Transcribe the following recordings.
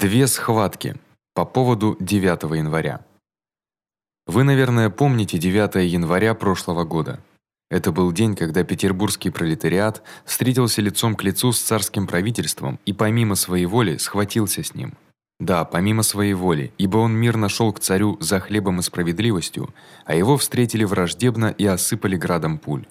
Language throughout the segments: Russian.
Две схватки по поводу 9 января. Вы, наверное, помните 9 января прошлого года. Это был день, когда петербургский пролетариат встретился лицом к лицу с царским правительством и помимо своей воли схватился с ним. Да, помимо своей воли, ибо он мирно шел к царю за хлебом и справедливостью, а его встретили враждебно и осыпали градом пуль.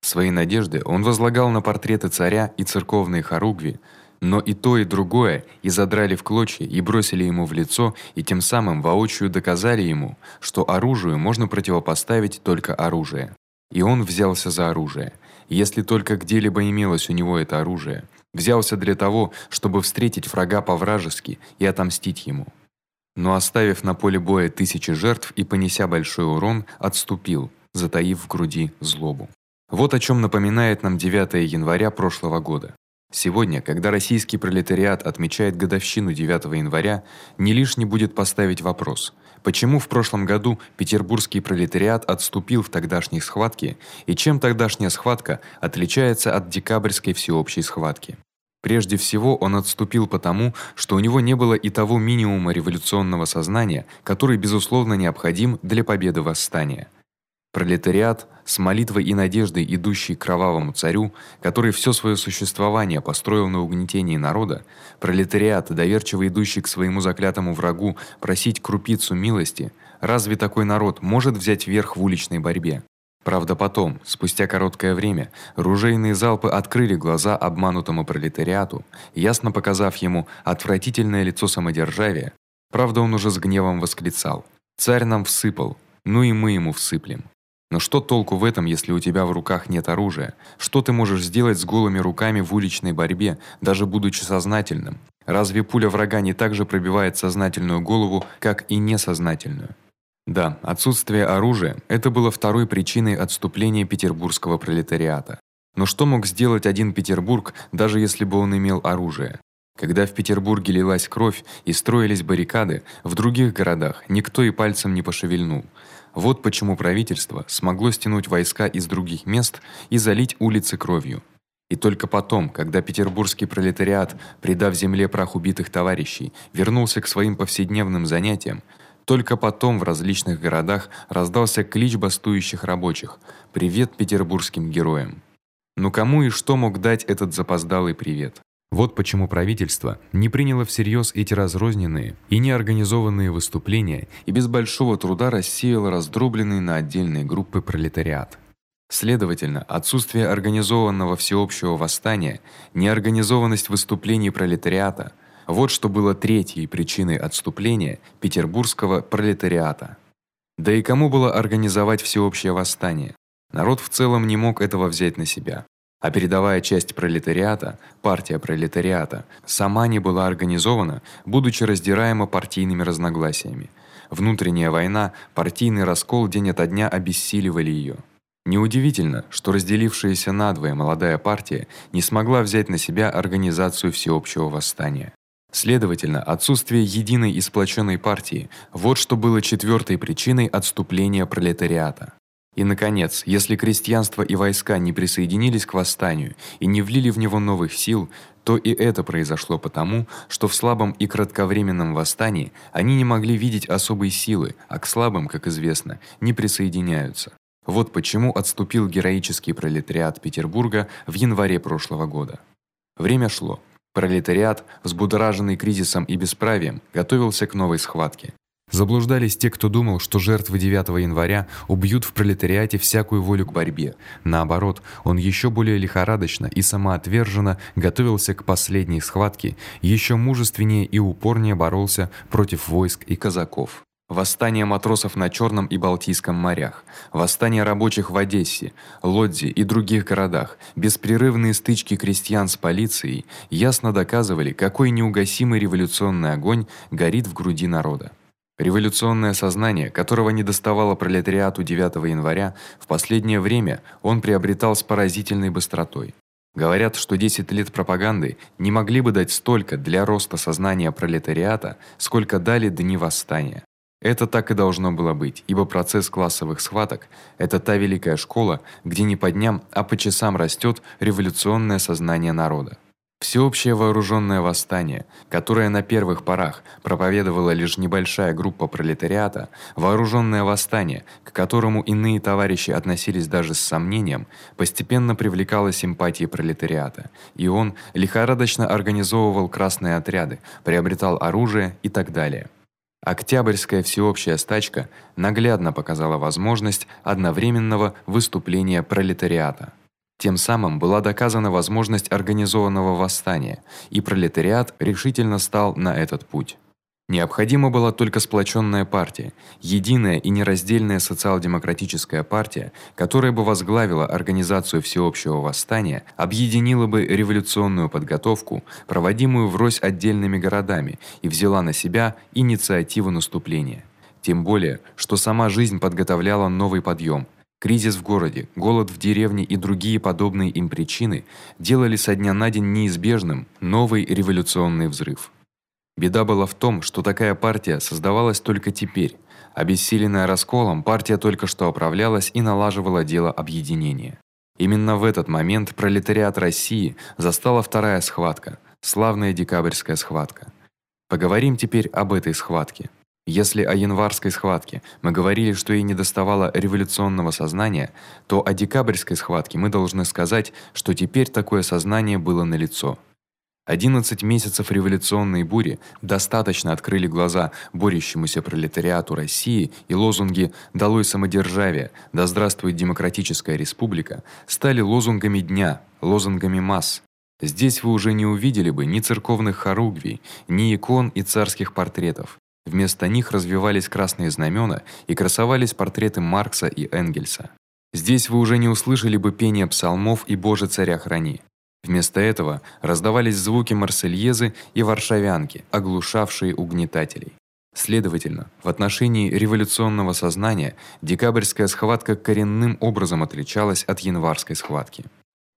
Свои надежды он возлагал на портреты царя и церковные хоругви, но и то, и другое и задрали в клочья и бросили ему в лицо, и тем самым воочию доказали ему, что оружию можно противопоставить только оружие. И он взялся за оружие. Если только где-либо имелось у него это оружие, взялся для того, чтобы встретить врага по-вражески и отомстить ему. Но оставив на поле боя тысячи жертв и понеся большой урон, отступил, затаив в груди злобу. Вот о чём напоминает нам 9 января прошлого года. Сегодня, когда российский пролетариат отмечает годовщину 9 января, не лишне будет поставить вопрос: почему в прошлом году петербургский пролетариат отступил в тогдашней схватке и чем тогдашняя схватка отличается от декабрьской всеобщей схватки? Прежде всего, он отступил потому, что у него не было и того минимума революционного сознания, который безусловно необходим для победы восстания. Пролетариат с молитвой и надеждой, идущий к кровавому царю, который всё своё существование построил на угнетении народа, пролетариат, доверчиво идущий к своему заклятому врагу просить крупицу милости, разве такой народ может взять верх в уличной борьбе? Правда, потом, спустя короткое время, ружейные залпы открыли глаза обманутому пролетариату, ясно показав ему отвратительное лицо самодержавия. Правда, он уже с гневом восклицал: "Царь нам всыпал, ну и мы ему всыплем". Но что толку в этом, если у тебя в руках нет оружия? Что ты можешь сделать с голыми руками в уличной борьбе, даже будучи сознательным? Разве пуля врага не так же пробивает сознательную голову, как и несознательную? Да, отсутствие оружия это было второй причиной отступления петербургского пролетариата. Но что мог сделать один Петербург, даже если бы он имел оружие? Когда в Петербурге лилась кровь и строились баррикады, в других городах никто и пальцем не пошевельнул. Вот почему правительство смогло стянуть войска из других мест и залить улицы кровью. И только потом, когда петербургский пролетариат, предав земле прах убитых товарищей, вернулся к своим повседневным занятиям, только потом в различных городах раздался клич бастующих рабочих: "Привет петербургским героям". Но кому и что мог дать этот запоздалый привет? Вот почему правительство не приняло всерьез эти разрозненные и неорганизованные выступления и без большого труда рассеяло раздробленный на отдельные группы пролетариат. Следовательно, отсутствие организованного всеобщего восстания, неорганизованность выступлений пролетариата вот что было третьей причиной отступления петербургского пролетариата. Да и кому было организовать всеобщее восстание? Народ в целом не мог этого взять на себя а передовая часть пролетариата, партия пролетариата, сама не была организована, будучи раздираема партийными разногласиями. Внутренняя война, партийный раскол день ото дня обессиливали её. Неудивительно, что разделившаяся надвое молодая партия не смогла взять на себя организацию всеобщего восстания. Следовательно, отсутствие единой и сплоченной партии вот что было четвёртой причиной отступления пролетариата. И наконец, если крестьянство и войска не присоединились к восстанию и не влили в него новых сил, то и это произошло потому, что в слабом и кратковременном восстании они не могли видеть особой силы, а к слабым, как известно, не присоединяются. Вот почему отступил героический пролетариат Петербурга в январе прошлого года. Время шло. Пролетариат, взбудораженный кризисом и бесправием, готовился к новой схватке. Заблуждались те, кто думал, что жертвы 9 января убьют в пролетариате всякую волю к борьбе. Наоборот, он ещё более лихорадочно и самоотверженно готовился к последней схватке, ещё мужественнее и упорнее боролся против войск и казаков. Восстание матросов на Чёрном и Балтийском морях, восстание рабочих в Одессе, Лодзи и других городах, беспрерывные стычки крестьян с полицией ясно доказывали, какой неугасимый революционный огонь горит в груди народа. Революционное сознание, которого недоставало пролетариату 9 января, в последнее время он приобретал с поразительной быстротой. Говорят, что 10 лет пропаганды не могли бы дать столько для роста сознания пролетариата, сколько дали дни восстания. Это так и должно было быть, ибо процесс классовых схваток это та великая школа, где не по дням, а по часам растёт революционное сознание народа. Всеобщее вооружённое восстание, которое на первых порах проповедовала лишь небольшая группа пролетариата, вооружённое восстание, к которому иные товарищи относились даже с сомнением, постепенно привлекало симпатии пролетариата, и он лихорадочно организовывал красные отряды, приобретал оружие и так далее. Октябрьская всеобщая стачка наглядно показала возможность одновременного выступления пролетариата. Тем самым была доказана возможность организованного восстания, и пролетариат решительно стал на этот путь. Необходима была только сплочённая партия, единая и нераздельная социал-демократическая партия, которая бы возглавила организацию всеобщего восстания, объединила бы революционную подготовку, проводимую врозь отдельными городами, и взяла на себя инициативу наступления. Тем более, что сама жизнь подготовляла новый подъём, Кризис в городе, голод в деревне и другие подобные им причины делали со дня на день неизбежным новый революционный взрыв. Беда была в том, что такая партия создавалась только теперь. Обессиленная расколом, партия только что оправлялась и налаживала дело объединения. Именно в этот момент пролетариат России застала вторая схватка, славная декабрьская схватка. Поговорим теперь об этой схватке. Если о январской схватке мы говорили, что ей недоставало революционного сознания, то о декабрьской схватке мы должны сказать, что теперь такое сознание было налицо. 11 месяцев революционной бури достаточно открыли глаза борющемуся пролетариату России, и лозунги "Долой самодержавие", "Да здравствует демократическая республика" стали лозунгами дня, лозунгами масс. Здесь вы уже не увидели бы ни церковных хоругвий, ни икон и царских портретов. Вместо них развевались красные знамена и красовались портреты Маркса и Энгельса. Здесь вы уже не услышали бы пения псалмов и Боже царя храни. Вместо этого раздавались звуки марсельезы и варшавянки, оглушавшие угнетателей. Следовательно, в отношении революционного сознания декабрьская схватка коренным образом отличалась от январской схватки.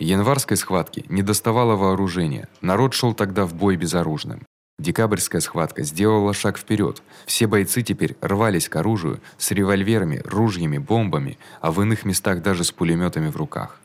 Январской схватки недоставало вооружения. Народ шел тогда в бой безоружным. Декабрьская схватка сделала шаг вперед. Все бойцы теперь рвались к оружию с револьверами, ружьями, бомбами, а в иных местах даже с пулеметами в руках.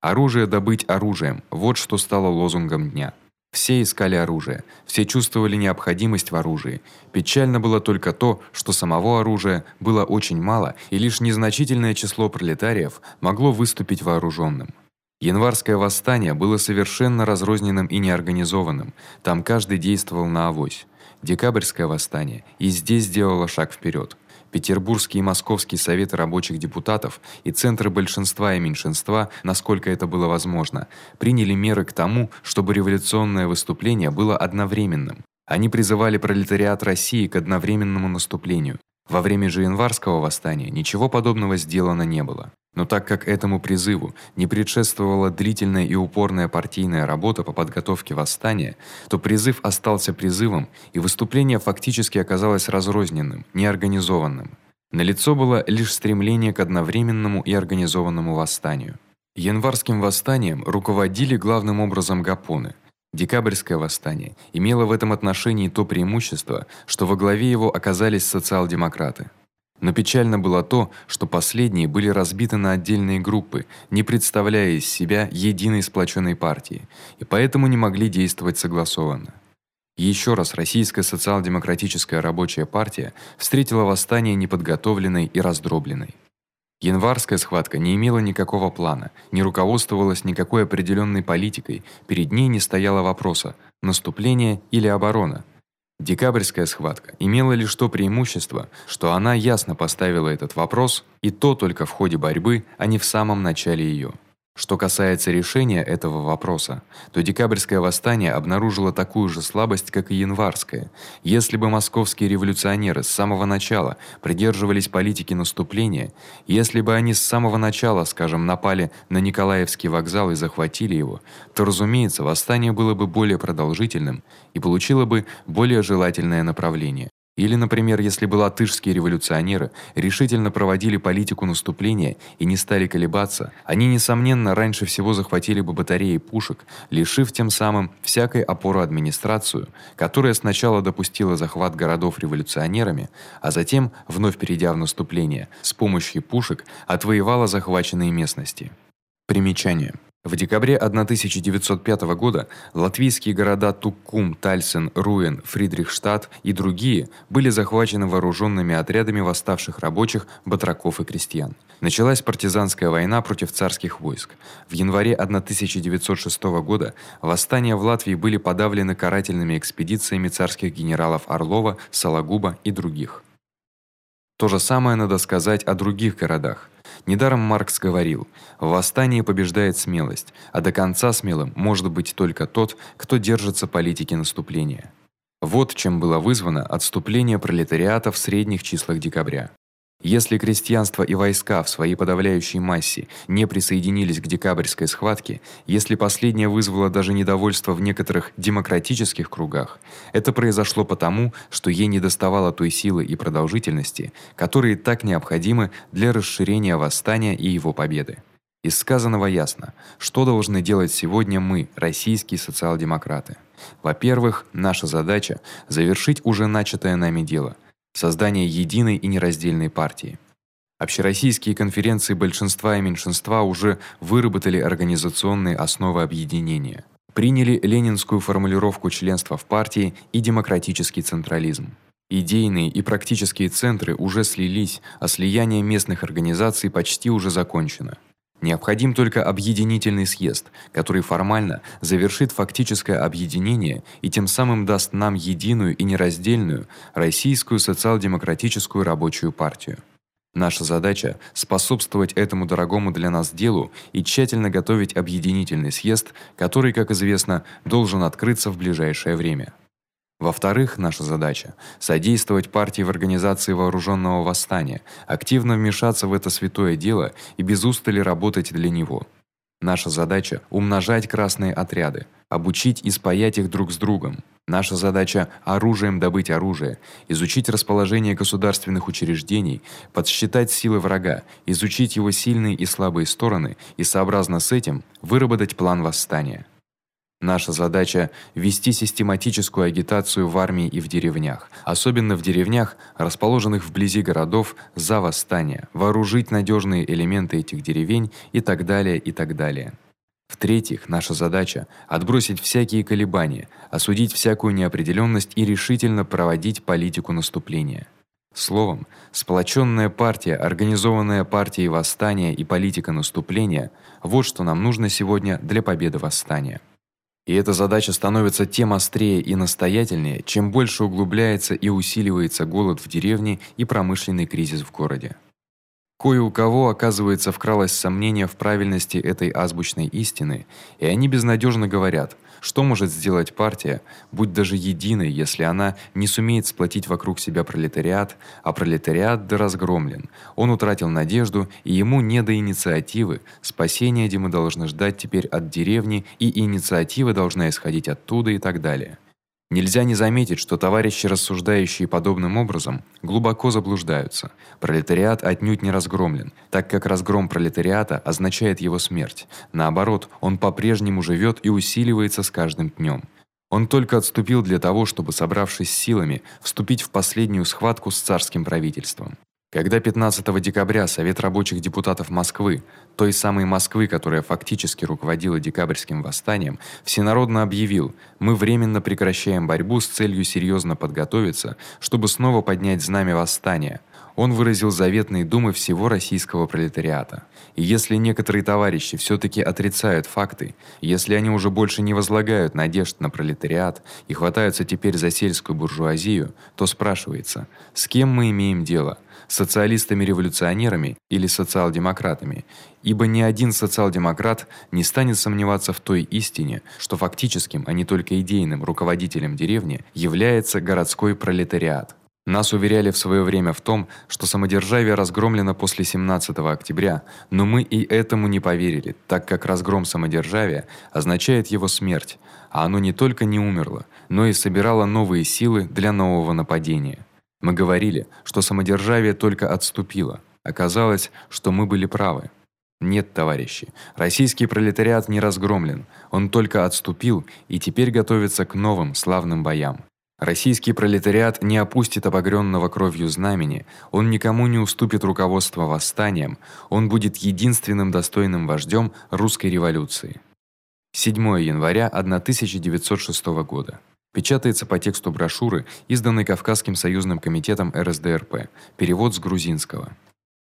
Оружие добыть оружием вот что стало лозунгом дня. Все искали оружие, все чувствовали необходимость в оружии. Печально было только то, что самого оружия было очень мало, и лишь незначительное число пролетариев могло выступить вооружённым. Январское восстание было совершенно разрозненным и неорганизованным. Там каждый действовал на авось. Декабрьское восстание и здесь сделало шаг вперед. Петербургский и Московский советы рабочих депутатов и центры большинства и меньшинства, насколько это было возможно, приняли меры к тому, чтобы революционное выступление было одновременным. Они призывали пролетариат России к одновременному наступлению. Во время же январского восстания ничего подобного сделано не было. Но так как этому призыву не предшествовала длительная и упорная партийная работа по подготовке восстания, то призыв остался призывом, и выступление фактически оказалось разрозненным, неорганизованным. Налицо было лишь стремление к одновременному и организованному восстанию. Январским восстанием руководили главным образом гапоны. Декабрьское восстание имело в этом отношении то преимущество, что во главе его оказались социал-демократы. Но печально было то, что последние были разбиты на отдельные группы, не представляя из себя единой сплоченной партии, и поэтому не могли действовать согласованно. Еще раз Российская социал-демократическая рабочая партия встретила восстание неподготовленной и раздробленной. Январская схватка не имела никакого плана, не руководствовалась никакой определенной политикой, перед ней не стояло вопроса: наступление или оборона. Декабрьская схватка имела лишь то преимущество, что она ясно поставила этот вопрос, и то только в ходе борьбы, а не в самом начале её. Что касается решения этого вопроса, то декабрьское восстание обнаружило такую же слабость, как и январское. Если бы московские революционеры с самого начала придерживались политики наступления, если бы они с самого начала, скажем, напали на Николаевский вокзал и захватили его, то, разумеется, восстание было бы более продолжительным и получило бы более желательное направление. Или, например, если бы латышские революционеры решительно проводили политику наступления и не стали колебаться, они несомненно раньше всего захватили бы батареи пушек, лишив тем самым всякой опоры администрацию, которая сначала допустила захват городов революционерами, а затем, вновь перейдя в наступление, с помощью пушек отвоевала захваченные местности. Примечание: В декабре 1905 года латвийские города Туккум, Тальсен, Руэн, Фридрихштадт и другие были захвачены вооружёнными отрядами восставших рабочих, батраков и крестьян. Началась партизанская война против царских войск. В январе 1906 года восстания в Латвии были подавлены карательными экспедициями царских генералов Орлова, Сологуба и других. То же самое надо сказать о других городах. Недаром Маркс говорил: "В восстании побеждает смелость, а до конца смелым может быть только тот, кто держится политики наступления". Вот чем было вызвано отступление пролетариата в средних числах декабря. Если крестьянство и войска в своей подавляющей массе не присоединились к декабрьской схватке, если последняя вызвала даже недовольство в некоторых демократических кругах, это произошло потому, что ей недоставало той силы и продолжительности, которые так необходимы для расширения восстания и его победы. Из сказанного ясно, что должны делать сегодня мы, российские социал-демократы. Во-первых, наша задача завершить уже начатое нами дело создание единой и нераздельной партии. Общероссийские конференции большинства и меньшинства уже выработали организационные основы объединения, приняли ленинскую формулировку членства в партии и демократический централизм. Идейные и практические центры уже слились, а слияние местных организаций почти уже закончено. Необходим только объединительный съезд, который формально завершит фактическое объединение и тем самым даст нам единую и нераздельную российскую социал-демократическую рабочую партию. Наша задача способствовать этому дорогому для нас делу и тщательно готовить объединительный съезд, который, как известно, должен открыться в ближайшее время. Во-вторых, наша задача содействовать партии в организации вооружённого восстания, активно вмешаться в это святое дело и без устали работать для него. Наша задача умножать красные отряды, обучить и спаять их друг с другом. Наша задача оружием добыть оружие, изучить расположение государственных учреждений, подсчитать силы врага, изучить его сильные и слабые стороны и сообразно с этим выработать план восстания. Наша задача вести систематическую агитацию в армии и в деревнях, особенно в деревнях, расположенных вблизи городов, за восстание, вооружить надежные элементы этих деревень и так далее, и так далее. В-третьих, наша задача отбросить всякие колебания, осудить всякую неопределённость и решительно проводить политику наступления. Словом, сплочённая партия, организованная партией восстания и политика наступления вот что нам нужно сегодня для победы восстания. И эта задача становится тем острее и настоятельнее, чем больше углубляется и усиливается голод в деревне и промышленный кризис в городе. Кое у кого оказывается вкралось сомнение в правильности этой азбучной истины, и они безнадежно говорят: что может сделать партия, будь даже единой, если она не сумеет сплотить вокруг себя пролетариат, а пролетариат да разгромлен. Он утратил надежду, и ему не до инициативы. Спасения где мы должны ждать теперь от деревни, и инициатива должна исходить оттуда и так далее. Нельзя не заметить, что товарищи, рассуждающие подобным образом, глубоко заблуждаются. Пролетариат отнюдь не разгромлен, так как разгром пролетариата означает его смерть. Наоборот, он по-прежнему живёт и усиливается с каждым днём. Он только отступил для того, чтобы, собравшись силами, вступить в последнюю схватку с царским правительством. Когда 15 декабря Совет рабочих депутатов Москвы, той самой Москвы, которая фактически руководила декабрьским восстанием, всенародно объявил: "Мы временно прекращаем борьбу с целью серьёзно подготовиться, чтобы снова поднять знамя восстания". Он выразил заветные думы всего российского пролетариата. И если некоторые товарищи всё-таки отрицают факты, если они уже больше не возлагают надежд на пролетариат и хватаются теперь за сельскую буржуазию, то спрашивается: с кем мы имеем дело? Социалистами-революционерами или социал-демократами, ибо ни один социал-демократ не станет сомневаться в той истине, что фактическим, а не только идейным руководителем деревни является городской пролетариат. Нас уверяли в своё время в том, что самодержавие разгромлено после 17 октября, но мы и этому не поверили, так как разгром самодержавия означает его смерть, а оно не только не умерло, но и собирало новые силы для нового нападения. Мы говорили, что самодержавие только отступило. Оказалось, что мы были правы. Нет, товарищи, российский пролетариат не разгромлен. Он только отступил и теперь готовится к новым славным боям. Российский пролетариат не опустит обогрённого кровью знамени, он никому не уступит руководство восстанием, он будет единственным достойным вождём русской революции. 7 января 1906 года. Печатается по тексту брошюры, изданной Кавказским союзным комитетом РСДРП. Перевод с грузинского.